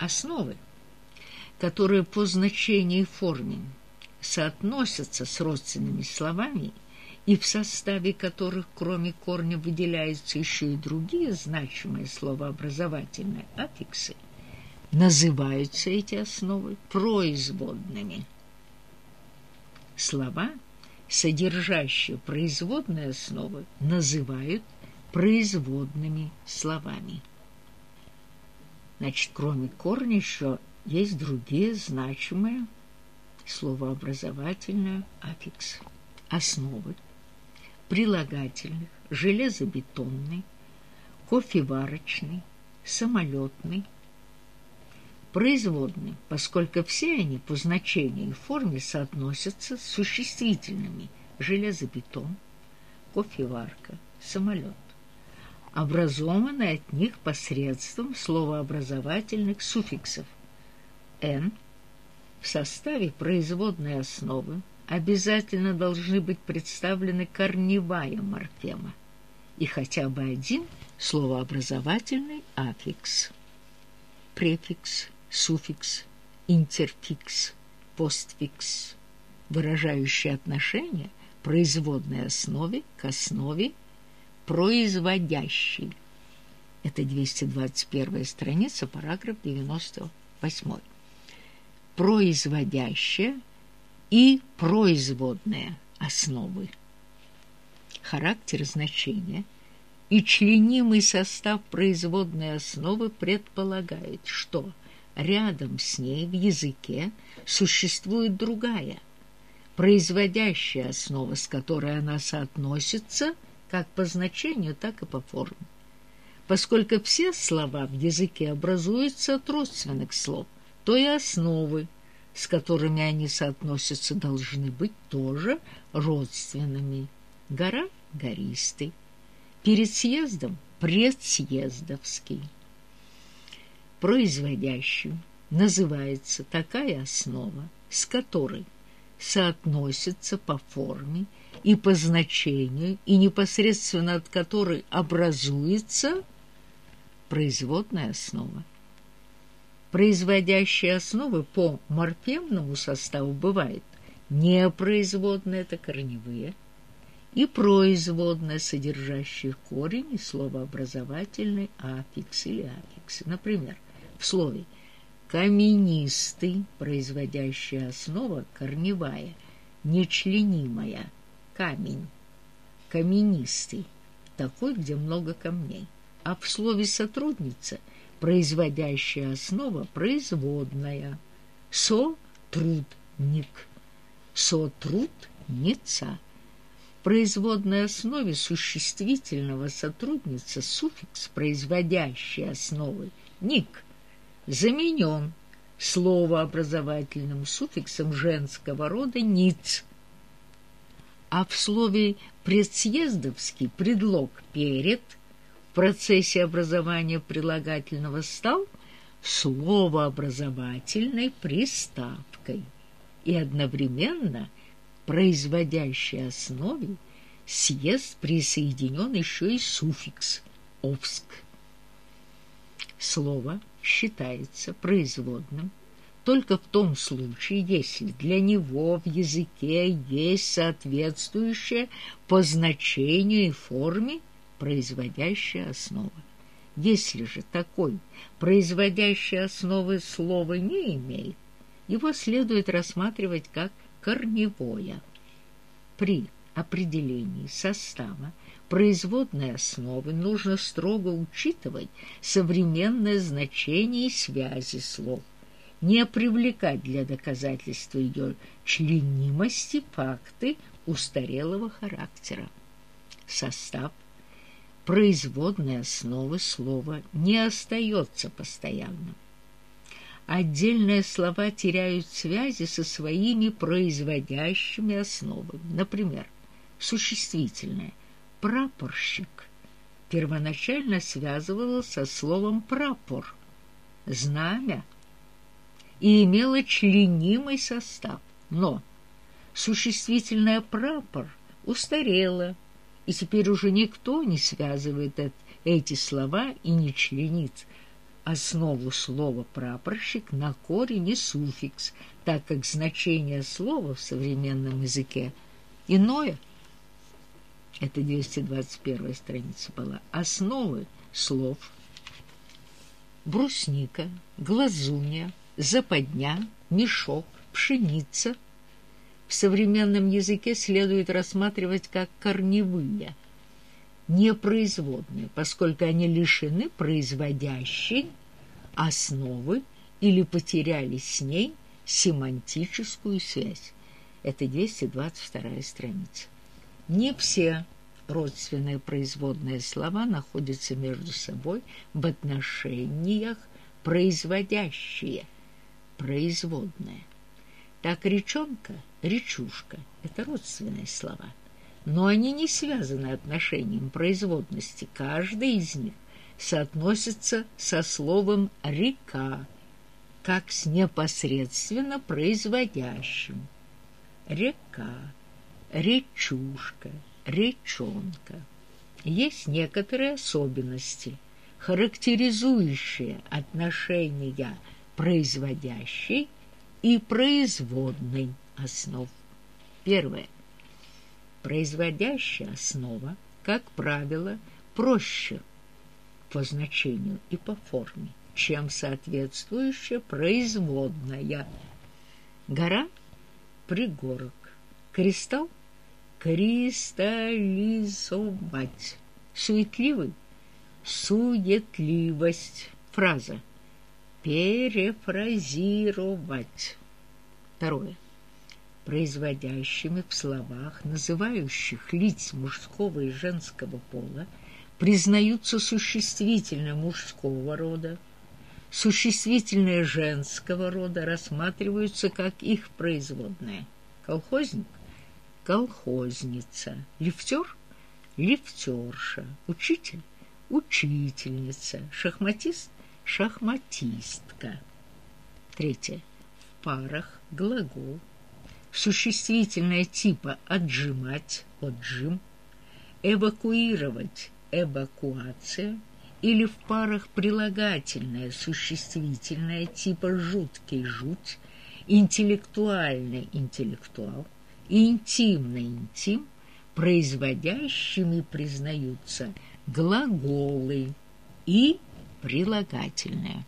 основы, которые по значению и форме соотносятся с родственными словами и в составе которых кроме корня выделяются еще и другие значимые словообразовательные аффиксы, называются эти основы производными. Слова, содержащие производные основы, называют производными словами. Значит, кроме корня еще есть другие значимые словообразовательные аффиксы, основы прилагательных железобетонный, кофеварочный, самолетный, производный, поскольку все они по значению и форме соотносятся с существительными железобетон, кофеварка, самолет, образованные от них посредством словообразовательных суффиксов. «н» в составе производной основы обязательно должны быть представлены корневая морфема и хотя бы один словообразовательный аффикс, префикс, суффикс, интерфикс, постфикс, выражающий отношение производной основе к основе производящей. Это 221 страница, параграф 98. Производящая и производные основы. Характер значения и членимый состав производной основы предполагает, что рядом с ней в языке существует другая, производящая основа, с которой она соотносится как по значению, так и по форме. Поскольку все слова в языке образуются от родственных слов, то и основы – с которыми они соотносятся, должны быть тоже родственными. Гора – гористый, перед съездом – предсъездовский. Производящим называется такая основа, с которой соотносится по форме и по значению, и непосредственно от которой образуется производная основа. Производящие основы по морфемному составу бывают непроизводные, это корневые, и производные, содержащие корень и словообразовательный аффикс или аффиксы. Например, в слове «каменистый» производящая основа корневая, нечленимая, камень, каменистый, такой, где много камней. А в слове «сотрудница» производящая основа производная. Со-трудник, со-трудница. В производной основе существительного сотрудница суффикс производящей основы ник заменен словообразовательным суффиксом женского рода ниц. А в слове предсъездовский предлог перед – в процессе образования прилагательного стал словообразовательной приставкой и одновременно производящей основе съезд присоединен еще и суффикс «овск». Слово считается производным только в том случае, если для него в языке есть соответствующее по значению и форме производящая основа. Если же такой производящей основы слова не имеет, его следует рассматривать как корневое. При определении состава производной основы нужно строго учитывать современное значение и связи слов, не привлекать для доказательства ее членимости факты устарелого характера. Состав – производной основы слова не остается постоянным. Отдельные слова теряют связи со своими производящими основами. Например, существительное «прапорщик» первоначально связывалось со словом «прапор» – «знамя» и имело членимый состав, но существительное «прапор» устарело – и теперь уже никто не связывает эти слова и не членит основу слова «прапорщик» на корень и суффикс, так как значение слова в современном языке иное. Это 221 страница была. Основы слов брусника, глазунья, западня, мешок, пшеница в современном языке следует рассматривать как корневые, непроизводные, поскольку они лишены производящей основы или потеряли с ней семантическую связь. Это 222 страница. Не все родственные производные слова находятся между собой в отношениях производящие, производные. Так речонка, речушка – это родственные слова, но они не связаны отношением производности. Каждый из них соотносится со словом «река», как с непосредственно производящим. Река, речушка, речонка. Есть некоторые особенности, характеризующие отношения производящей и производной основ. Первое. Производящая основа, как правило, проще по значению и по форме, чем соответствующая производная. Гора – пригорок, кристалл – кристаллизовать, суетливый – суетливость, фраза – перефразировать. Второе. Производящими в словах, называющих лиц мужского и женского пола, признаются существительные мужского рода, существительные женского рода рассматриваются как их производные. Колхозник – колхозница, лифтер – лифтерша, учитель – учительница, шахматист – шахматистка. Третье. В парах глагол. Существительное типа «отжимать» – «отжим», «эвакуировать» эвакуация или в парах прилагательное существительное типа жуткий жуть, интеллектуальный интеллектуал и интимный интим, производящими признаются глаголы и прилагательное.